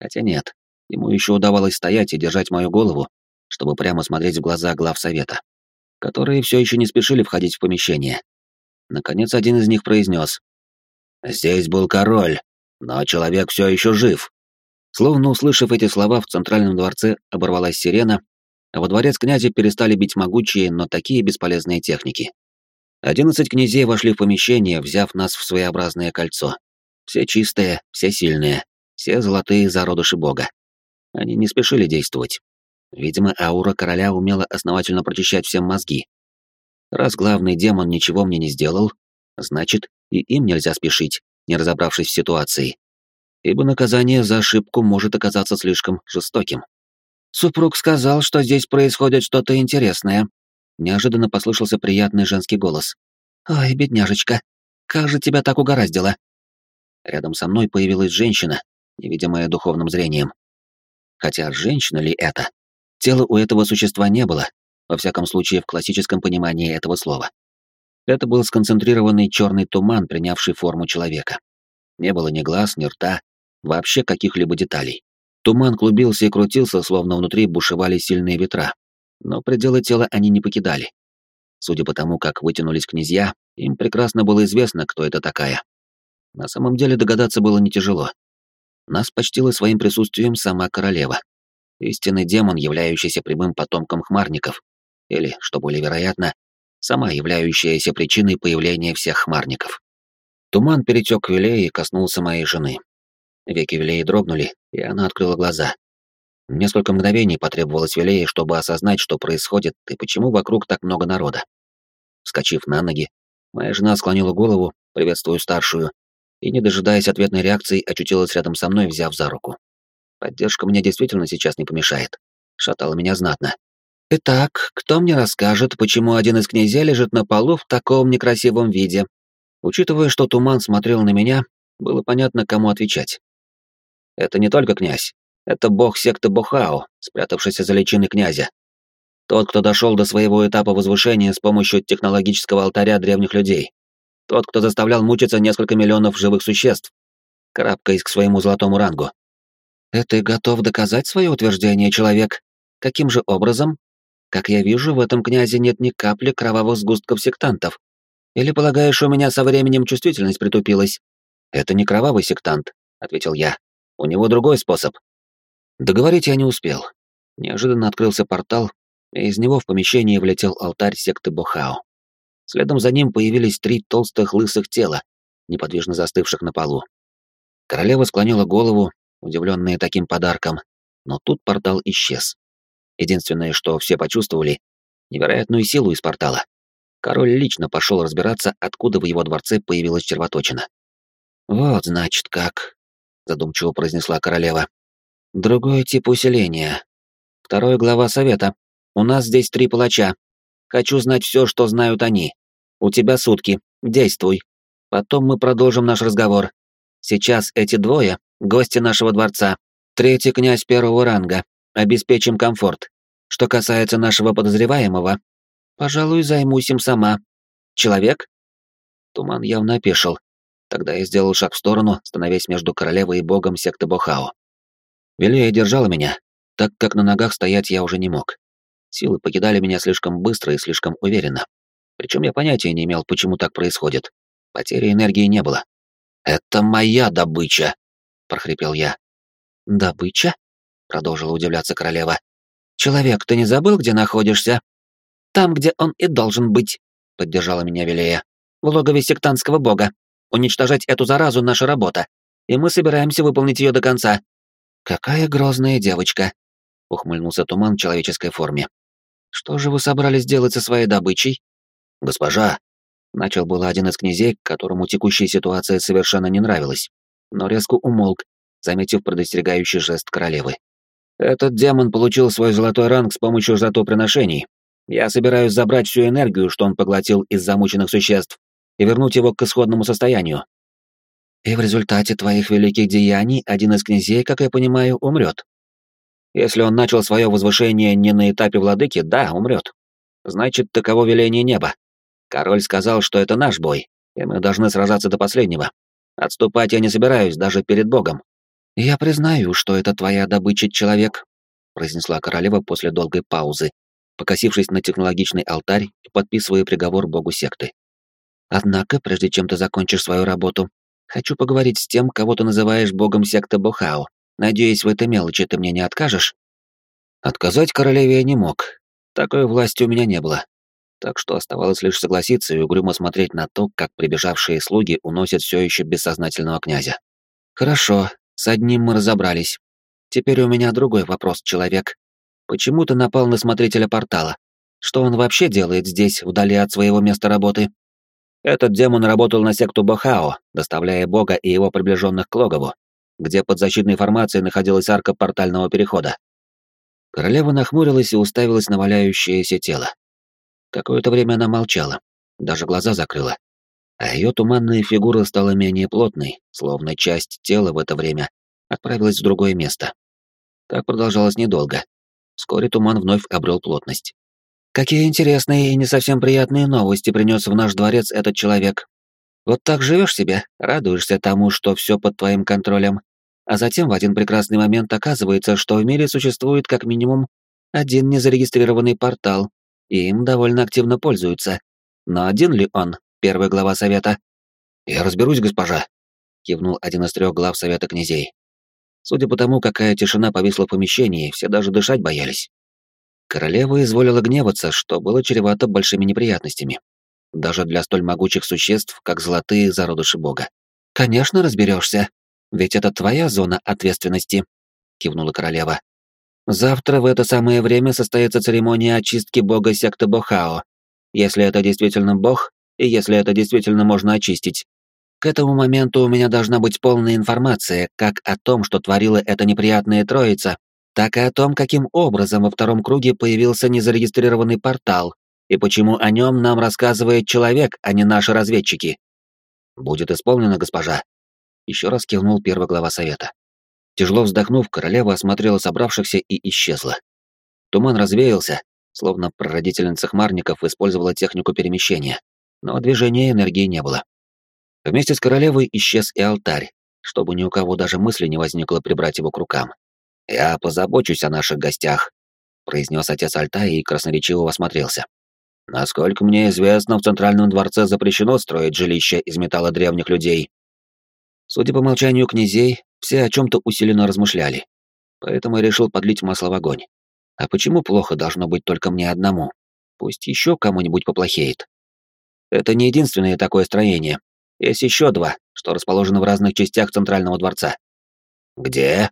Хотя нет, ему еще удавалось стоять и держать мою голову, чтобы прямо смотреть в глаза глав совета, которые все еще не спешили входить в помещение. Наконец один из них произнес: «Здесь был король, но человек все еще жив. Словно услышав эти слова, в центральном дворце оборвалась сирена, а во дворец князя перестали бить могучие, но такие бесполезные техники. Одиннадцать князей вошли в помещение, взяв нас в своеобразное кольцо. Все чистые, все сильные, все золотые зародыши бога. Они не спешили действовать. Видимо, аура короля умела основательно прочищать всем мозги. Раз главный демон ничего мне не сделал, значит, и им нельзя спешить не разобравшись в ситуации, ибо наказание за ошибку может оказаться слишком жестоким. «Супруг сказал, что здесь происходит что-то интересное», — неожиданно послышался приятный женский голос. «Ой, бедняжечка, как же тебя так угораздило?» Рядом со мной появилась женщина, невидимая духовным зрением. Хотя женщина ли это? Тела у этого существа не было, во всяком случае в классическом понимании этого слова. Это был сконцентрированный черный туман, принявший форму человека. Не было ни глаз, ни рта, вообще каких-либо деталей. Туман клубился и крутился, словно внутри бушевали сильные ветра. Но пределы тела они не покидали. Судя по тому, как вытянулись князья, им прекрасно было известно, кто это такая. На самом деле догадаться было не тяжело. Нас почтила своим присутствием сама королева. Истинный демон, являющийся прямым потомком хмарников. Или, что более вероятно, сама являющаяся причиной появления всех хмарников. Туман перетек к Вилее и коснулся моей жены. Веки Вилеи дрогнули, и она открыла глаза. Несколько мгновений потребовалось Вилее, чтобы осознать, что происходит и почему вокруг так много народа. Вскочив на ноги, моя жена склонила голову, приветствуя старшую, и, не дожидаясь ответной реакции, очутилась рядом со мной, взяв за руку. Поддержка мне действительно сейчас не помешает. Шатала меня знатно. «Итак, кто мне расскажет, почему один из князей лежит на полу в таком некрасивом виде?» Учитывая, что туман смотрел на меня, было понятно, кому отвечать. «Это не только князь. Это бог секты Бохао, спрятавшийся за личиной князя. Тот, кто дошел до своего этапа возвышения с помощью технологического алтаря древних людей. Тот, кто заставлял мучиться несколько миллионов живых существ, карабкаясь к своему золотому рангу. «Это готов доказать свое утверждение, человек? Каким же образом?» Как я вижу, в этом князе нет ни капли кровавых сгустков сектантов. Или полагаешь, у меня со временем чувствительность притупилась? Это не кровавый сектант, ответил я. У него другой способ. Договорить я не успел. Неожиданно открылся портал, и из него в помещение влетел алтарь секты Бохао. Следом за ним появились три толстых лысых тела, неподвижно застывших на полу. Королева склонила голову, удивленная таким подарком, но тут портал исчез. Единственное, что все почувствовали — невероятную силу из портала. Король лично пошел разбираться, откуда в его дворце появилась червоточина. «Вот, значит, как», — задумчиво произнесла королева. «Другой тип усиления. Второй глава совета. У нас здесь три палача. Хочу знать все, что знают они. У тебя сутки. Действуй. Потом мы продолжим наш разговор. Сейчас эти двое — гости нашего дворца. Третий князь первого ранга. Обеспечим комфорт. Что касается нашего подозреваемого, пожалуй, займусь им сама. Человек? Туман явно опешил. Тогда я сделал шаг в сторону, становясь между королевой и богом секты Бохао. Велия держала меня, так как на ногах стоять я уже не мог. Силы покидали меня слишком быстро и слишком уверенно. Причем я понятия не имел, почему так происходит. Потери энергии не было. «Это моя добыча!» — прохрипел я. «Добыча?» — продолжила удивляться королева. «Человек, ты не забыл, где находишься?» «Там, где он и должен быть», — поддержала меня Велея. «В логове сектантского бога. Уничтожать эту заразу — наша работа, и мы собираемся выполнить ее до конца». «Какая грозная девочка», — ухмыльнулся туман в человеческой форме. «Что же вы собрались делать со своей добычей?» «Госпожа», — начал было один из князей, которому текущая ситуация совершенно не нравилась, но резко умолк, заметив предостерегающий жест королевы. «Этот демон получил свой золотой ранг с помощью жертвоприношений. Я собираюсь забрать всю энергию, что он поглотил из замученных существ, и вернуть его к исходному состоянию. И в результате твоих великих деяний один из князей, как я понимаю, умрет. Если он начал свое возвышение не на этапе владыки, да, умрет. Значит, таково веление неба. Король сказал, что это наш бой, и мы должны сражаться до последнего. Отступать я не собираюсь даже перед Богом. «Я признаю, что это твоя добыча, человек», — произнесла королева после долгой паузы, покосившись на технологичный алтарь и подписывая приговор богу секты. «Однако, прежде чем ты закончишь свою работу, хочу поговорить с тем, кого ты называешь богом секты Бохао. Надеюсь, в этой мелочи ты мне не откажешь?» Отказать королеве я не мог. Такой власти у меня не было. Так что оставалось лишь согласиться и угрюмо смотреть на то, как прибежавшие слуги уносят все еще бессознательного князя. «Хорошо, с одним мы разобрались. Теперь у меня другой вопрос, человек. Почему ты напал на смотрителя портала? Что он вообще делает здесь, вдали от своего места работы? Этот демон работал на секту Бохао, доставляя бога и его приближенных к логову, где под защитной формацией находилась арка портального перехода. Королева нахмурилась и уставилась на валяющееся тело. Какое-то время она молчала, даже глаза закрыла а ее туманная фигура стала менее плотной, словно часть тела в это время отправилась в другое место. Так продолжалось недолго. Вскоре туман вновь обрел плотность. Какие интересные и не совсем приятные новости принес в наш дворец этот человек. Вот так живешь себе, радуешься тому, что все под твоим контролем, а затем в один прекрасный момент оказывается, что в мире существует как минимум один незарегистрированный портал, и им довольно активно пользуются. Но один ли он, первый глава совета. «Я разберусь, госпожа», — кивнул один из трех глав совета князей. Судя по тому, какая тишина повисла в помещении, все даже дышать боялись. Королева изволила гневаться, что было чревато большими неприятностями. Даже для столь могучих существ, как золотые зародыши бога. «Конечно разберешься, ведь это твоя зона ответственности», — кивнула королева. «Завтра в это самое время состоится церемония очистки бога секты Бохао. Если это действительно бог, и если это действительно можно очистить. К этому моменту у меня должна быть полная информация как о том, что творила эта неприятная троица, так и о том, каким образом во втором круге появился незарегистрированный портал, и почему о нем нам рассказывает человек, а не наши разведчики. «Будет исполнено, госпожа», — еще раз кивнул первый глава совета. Тяжело вздохнув, королева осмотрела собравшихся и исчезла. Туман развеялся, словно прародительница хмарников использовала технику перемещения но движения энергии не было. Вместе с королевой исчез и алтарь, чтобы ни у кого даже мысли не возникло прибрать его к рукам. «Я позабочусь о наших гостях», произнес отец Альтая и красноречиво осмотрелся. Насколько мне известно, в Центральном дворце запрещено строить жилища из металла древних людей. Судя по молчанию князей, все о чем-то усиленно размышляли. Поэтому я решил подлить масло в огонь. А почему плохо должно быть только мне одному? Пусть еще кому-нибудь поплохеет. Это не единственное такое строение. Есть еще два, что расположены в разных частях Центрального дворца. Где?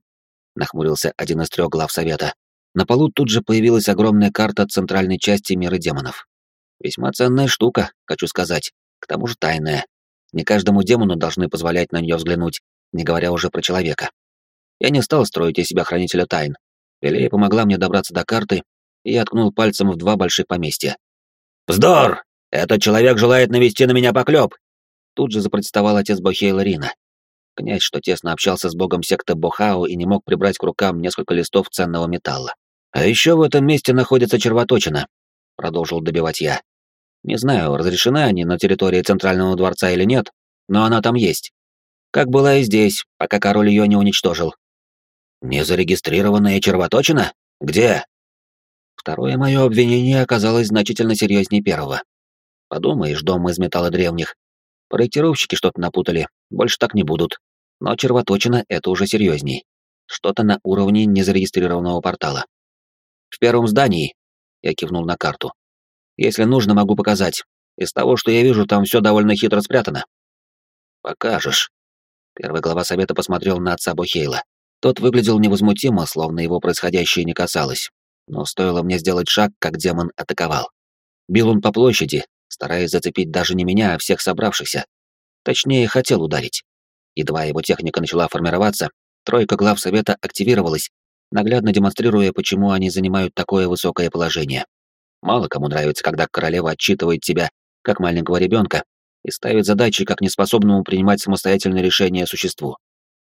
Нахмурился один из трех глав совета. На полу тут же появилась огромная карта центральной части мира демонов. Весьма ценная штука, хочу сказать, к тому же тайная. Не каждому демону должны позволять на нее взглянуть, не говоря уже про человека. Я не стал строить из себя хранителя тайн. Велея помогла мне добраться до карты, и я ткнул пальцем в два больших поместья. «Вздор! Этот человек желает навести на меня поклеп!» Тут же запротестовал отец Бохейла Рина. Князь, что тесно общался с богом секты Бохао и не мог прибрать к рукам несколько листов ценного металла. «А еще в этом месте находится червоточина», — продолжил добивать я. «Не знаю, разрешены они на территории Центрального дворца или нет, но она там есть. Как была и здесь, пока король ее не уничтожил. Незарегистрированная червоточина? Где? Второе мое обвинение оказалось значительно серьезнее первого. Подумаешь, дом из металла древних. Проектировщики что-то напутали, больше так не будут. Но червоточина — это уже серьезней. Что-то на уровне незарегистрированного портала. В первом здании, я кивнул на карту. Если нужно, могу показать. Из того, что я вижу, там все довольно хитро спрятано. Покажешь. Первый глава совета посмотрел на отца Бухейла. Тот выглядел невозмутимо, словно его происходящее не касалось. Но стоило мне сделать шаг, как демон атаковал. Бил он по площади, стараясь зацепить даже не меня, а всех собравшихся. Точнее, хотел ударить. Едва его техника начала формироваться, тройка глав совета активировалась, наглядно демонстрируя, почему они занимают такое высокое положение. Мало кому нравится, когда королева отчитывает тебя, как маленького ребенка, и ставит задачи как неспособному принимать самостоятельные решения существу.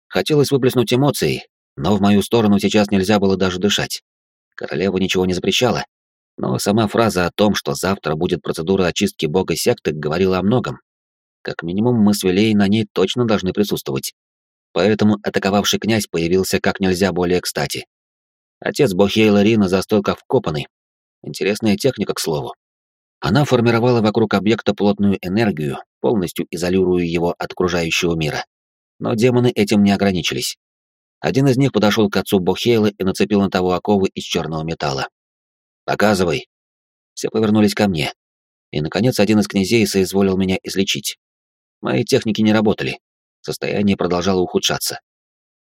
Хотелось выплеснуть эмоции, но в мою сторону сейчас нельзя было даже дышать. Королева ничего не запрещала, но сама фраза о том, что завтра будет процедура очистки бога секты, говорила о многом. Как минимум, мы с Вилей на ней точно должны присутствовать. Поэтому атаковавший князь появился как нельзя более кстати. Отец Бохейла Рина застыл как вкопанный. Интересная техника, к слову. Она формировала вокруг объекта плотную энергию, полностью изолируя его от окружающего мира. Но демоны этим не ограничились. Один из них подошел к отцу Бохейла и нацепил на того оковы из черного металла. «Показывай!» Все повернулись ко мне. И, наконец, один из князей соизволил меня излечить. Мои техники не работали. Состояние продолжало ухудшаться.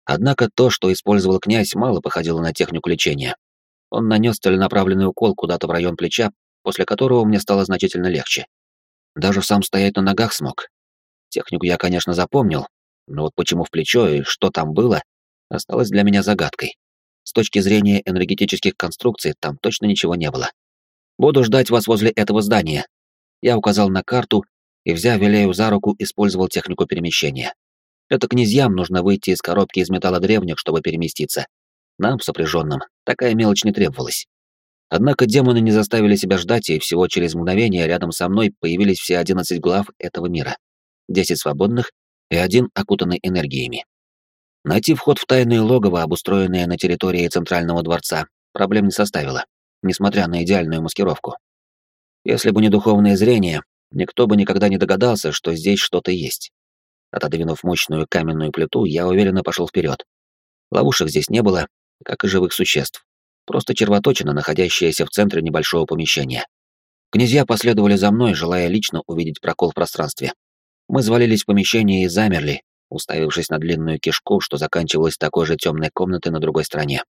Однако то, что использовал князь, мало походило на технику лечения. Он нанес целенаправленный укол куда-то в район плеча, после которого мне стало значительно легче. Даже сам стоять на ногах смог. Технику я, конечно, запомнил, но вот почему в плечо и что там было, осталось для меня загадкой. С точки зрения энергетических конструкций там точно ничего не было. Буду ждать вас возле этого здания. Я указал на карту и, взяв Вилею за руку, использовал технику перемещения. Это князьям нужно выйти из коробки из металла древних, чтобы переместиться. Нам, сопряженным, такая мелочь не требовалась. Однако демоны не заставили себя ждать, и всего через мгновение рядом со мной появились все одиннадцать глав этого мира. Десять свободных и один окутанный энергиями. Найти вход в тайное логово, обустроенное на территории Центрального дворца, проблем не составило, несмотря на идеальную маскировку. Если бы не духовное зрение, никто бы никогда не догадался, что здесь что-то есть. Отодвинув мощную каменную плиту, я уверенно пошел вперед. Ловушек здесь не было, как и живых существ. Просто червоточина, находящаяся в центре небольшого помещения. Князья последовали за мной, желая лично увидеть прокол в пространстве. Мы завалились в помещение и замерли, уставившись на длинную кишку, что заканчивалась такой же темной комнатой на другой стороне.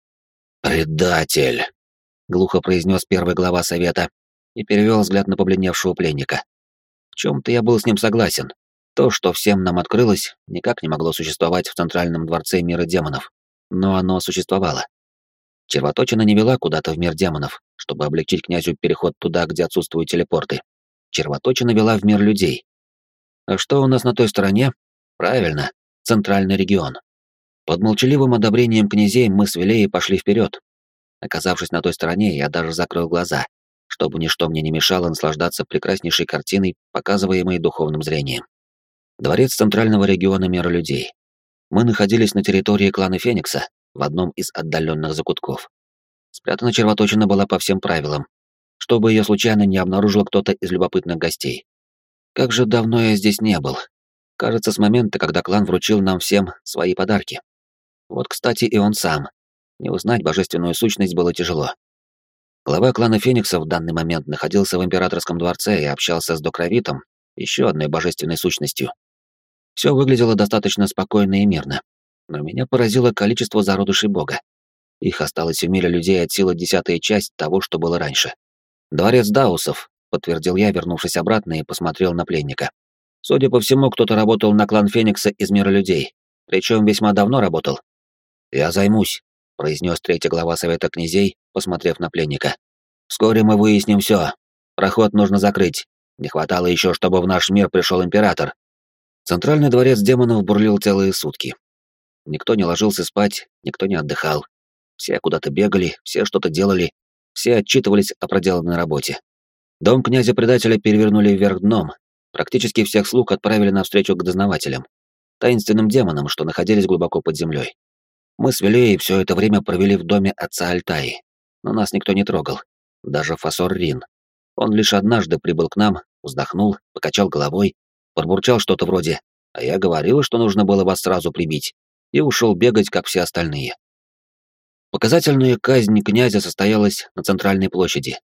«Предатель!» — глухо произнес первый глава совета и перевел взгляд на побледневшего пленника. В чем-то я был с ним согласен. То, что всем нам открылось, никак не могло существовать в Центральном дворце мира демонов. Но оно существовало. Червоточина не вела куда-то в мир демонов, чтобы облегчить князю переход туда, где отсутствуют телепорты. Червоточина вела в мир людей. А что у нас на той стороне? Правильно, центральный регион. Под молчаливым одобрением князей мы с Вилеей пошли вперед. Оказавшись на той стороне, я даже закрыл глаза, чтобы ничто мне не мешало наслаждаться прекраснейшей картиной, показываемой духовным зрением. Дворец центрального региона мира людей. Мы находились на территории клана Феникса, в одном из отдаленных закутков. Спрятана червоточина была по всем правилам, чтобы ее случайно не обнаружил кто-то из любопытных гостей. Как же давно я здесь не был. Кажется, с момента, когда клан вручил нам всем свои подарки. Вот, кстати, и он сам. Не узнать божественную сущность было тяжело. Глава клана Феникса в данный момент находился в императорском дворце и общался с Докровитом, еще одной божественной сущностью. Все выглядело достаточно спокойно и мирно, но меня поразило количество зародышей бога. Их осталось в мире людей от силы десятая часть того, что было раньше. «Дворец Даусов», — подтвердил я, вернувшись обратно и посмотрел на пленника. Судя по всему, кто-то работал на клан Феникса из мира людей, причем весьма давно работал. «Я займусь», — произнес третий глава Совета князей, посмотрев на пленника. «Вскоре мы выясним все. Проход нужно закрыть. Не хватало еще, чтобы в наш мир пришел император». Центральный дворец демонов бурлил целые сутки. Никто не ложился спать, никто не отдыхал. Все куда-то бегали, все что-то делали, все отчитывались о проделанной работе. Дом князя-предателя перевернули вверх дном, практически всех слуг отправили навстречу к дознавателям, таинственным демонам, что находились глубоко под землей. Мы с Вилеей все это время провели в доме отца Альтаи, но нас никто не трогал, даже Фасор Рин. Он лишь однажды прибыл к нам, вздохнул, покачал головой, пробурчал что-то вроде «А я говорил, что нужно было вас сразу прибить», и ушел бегать, как все остальные. Показательная казнь князя состоялась на центральной площади.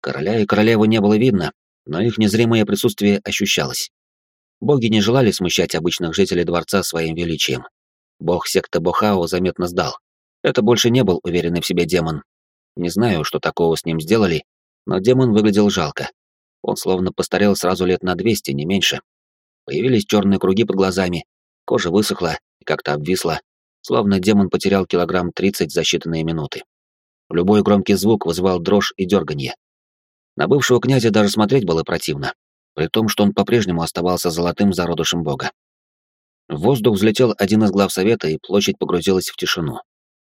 Короля и королевы не было видно, но их незримое присутствие ощущалось. Боги не желали смущать обычных жителей дворца своим величием. Бог секты Бохао заметно сдал. Это больше не был уверенный в себе демон. Не знаю, что такого с ним сделали, но демон выглядел жалко. Он словно постарел сразу лет на 200, не меньше. Появились черные круги под глазами, кожа высохла и как-то обвисла, словно демон потерял килограмм 30 за считанные минуты. Любой громкий звук вызывал дрожь и дерганье. На бывшего князя даже смотреть было противно, при том, что он по-прежнему оставался золотым зародышем бога. В воздух взлетел один из глав совета, и площадь погрузилась в тишину.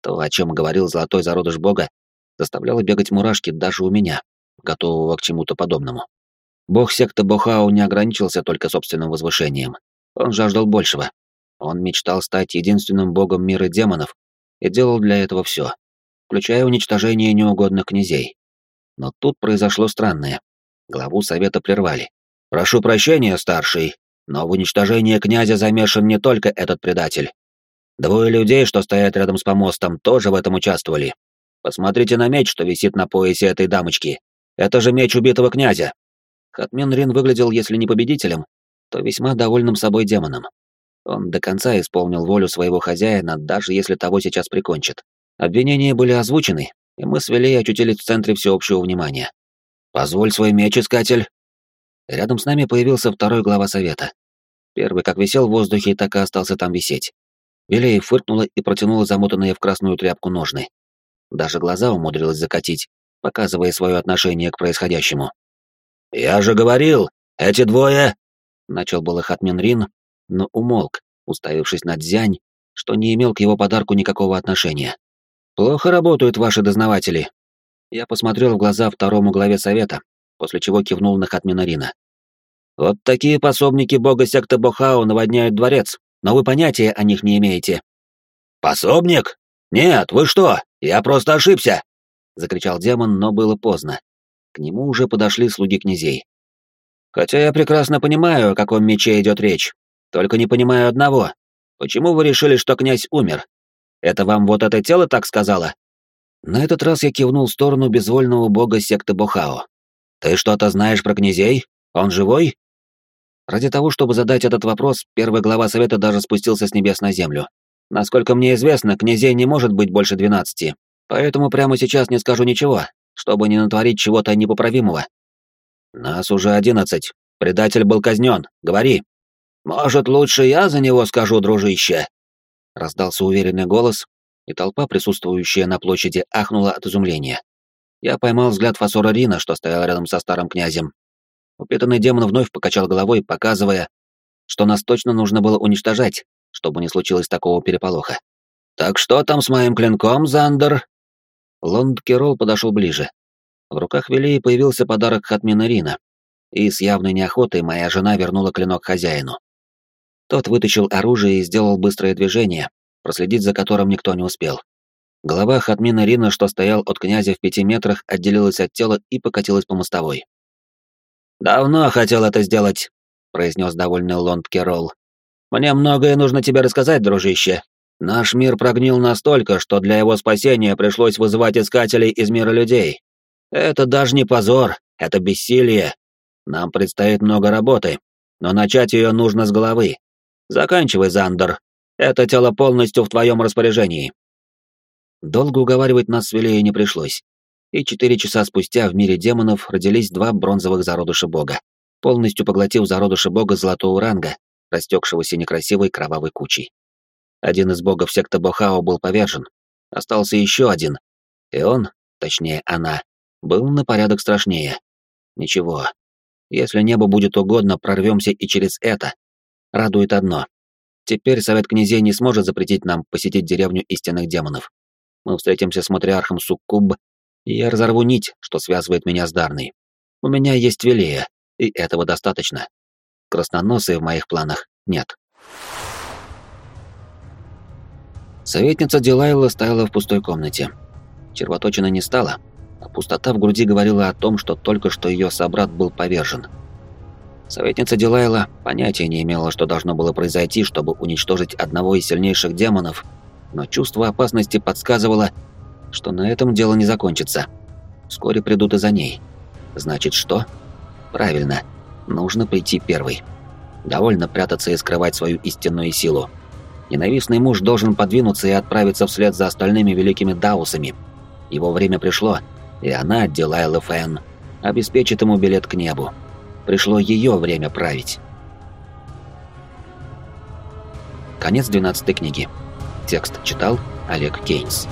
То, о чем говорил золотой зародыш бога, заставляло бегать мурашки даже у меня, готового к чему-то подобному. Бог секты Бохао не ограничился только собственным возвышением. Он жаждал большего. Он мечтал стать единственным богом мира демонов и делал для этого все, включая уничтожение неугодных князей. Но тут произошло странное. Главу совета прервали. «Прошу прощения, старший, но в уничтожении князя замешан не только этот предатель. Двое людей, что стоят рядом с помостом, тоже в этом участвовали. Посмотрите на меч, что висит на поясе этой дамочки. Это же меч убитого князя». Хатмен Рин выглядел, если не победителем, то весьма довольным собой демоном. Он до конца исполнил волю своего хозяина, даже если того сейчас прикончат. Обвинения были озвучены, и мы с Вилей очутились в центре всеобщего внимания. «Позволь свой меч, искатель!» Рядом с нами появился второй глава совета. Первый как висел в воздухе, так и остался там висеть. Вилей фыркнула и протянула замотанные в красную тряпку ножны. Даже глаза умудрилась закатить, показывая свое отношение к происходящему. «Я же говорил, эти двое...» Начал было Хатмин Рин, но умолк, уставившись на Дзянь, что не имел к его подарку никакого отношения. «Плохо работают ваши дознаватели». Я посмотрел в глаза второму главе совета, после чего кивнул на Хатминарина. «Вот такие пособники бога секты Бохао наводняют дворец, но вы понятия о них не имеете». «Пособник? Нет, вы что? Я просто ошибся!» — закричал демон, но было поздно. К нему уже подошли слуги князей. «Хотя я прекрасно понимаю, о каком мече идет речь. Только не понимаю одного. Почему вы решили, что князь умер? Это вам вот это тело так сказала?» На этот раз я кивнул в сторону безвольного бога секты Бохао. «Ты что-то знаешь про князей? Он живой?» Ради того, чтобы задать этот вопрос, первый глава совета даже спустился с небес на землю. Насколько мне известно, князей не может быть больше двенадцати, поэтому прямо сейчас не скажу ничего, чтобы не натворить чего-то непоправимого. Нас уже одиннадцать. Предатель был казнен. Говори. Может, лучше я за него скажу, дружище? Раздался уверенный голос, и толпа, присутствующая на площади, ахнула от изумления. Я поймал взгляд Фасора Рина, что стоял рядом со старым князем. Упитанный демон вновь покачал головой, показывая, что нас точно нужно было уничтожать, чтобы не случилось такого переполоха. «Так что там с моим клинком, Зандер?» Лонд Керол подошел ближе. В руках Велии появился подарок Хатмина Рина, и с явной неохотой моя жена вернула клинок хозяину. Тот вытащил оружие и сделал быстрое движение, проследить за которым никто не успел. Голова Хатмина Рина, что стоял от князя в пяти метрах, отделилась от тела и покатилась по мостовой. «Давно хотел это сделать», — произнес довольный Лонд Керол. «Мне многое нужно тебе рассказать, дружище. Наш мир прогнил настолько, что для его спасения пришлось вызывать искателей из мира людей. Это даже не позор, это бессилие. Нам предстоит много работы, но начать ее нужно с головы. Заканчивай, Зандер. Это тело полностью в твоем распоряжении. Долго уговаривать нас с Вилеей не пришлось. И четыре часа спустя в мире демонов родились два бронзовых зародыша бога, полностью поглотив зародыша бога золотого ранга, растекшегося некрасивой кровавой кучей. Один из богов секты Бохао был повержен. Остался еще один. И он, точнее она, был на порядок страшнее. Ничего. Если небо будет угодно, прорвемся и через это. Радует одно. Теперь Совет Князей не сможет запретить нам посетить деревню истинных демонов. Мы встретимся с матриархом Суккуб, и я разорву нить, что связывает меня с Дарной. У меня есть Велея, и этого достаточно. Красноносые в моих планах нет. Советница Дилайла стояла в пустой комнате. Червоточина не стала, а пустота в груди говорила о том, что только что ее собрат был повержен. Советница Дилайла понятия не имела, что должно было произойти, чтобы уничтожить одного из сильнейших демонов, но чувство опасности подсказывало, что на этом дело не закончится. Вскоре придут и за ней. Значит, что? Правильно, нужно прийти первой. Довольно прятаться и скрывать свою истинную силу. Ненавистный муж должен подвинуться и отправиться вслед за остальными великими даусами. Его время пришло, и она, Дилайла Фэн, обеспечит ему билет к небу. Пришло ее время править. Конец 12 книги. Текст читал Олег Кейнс.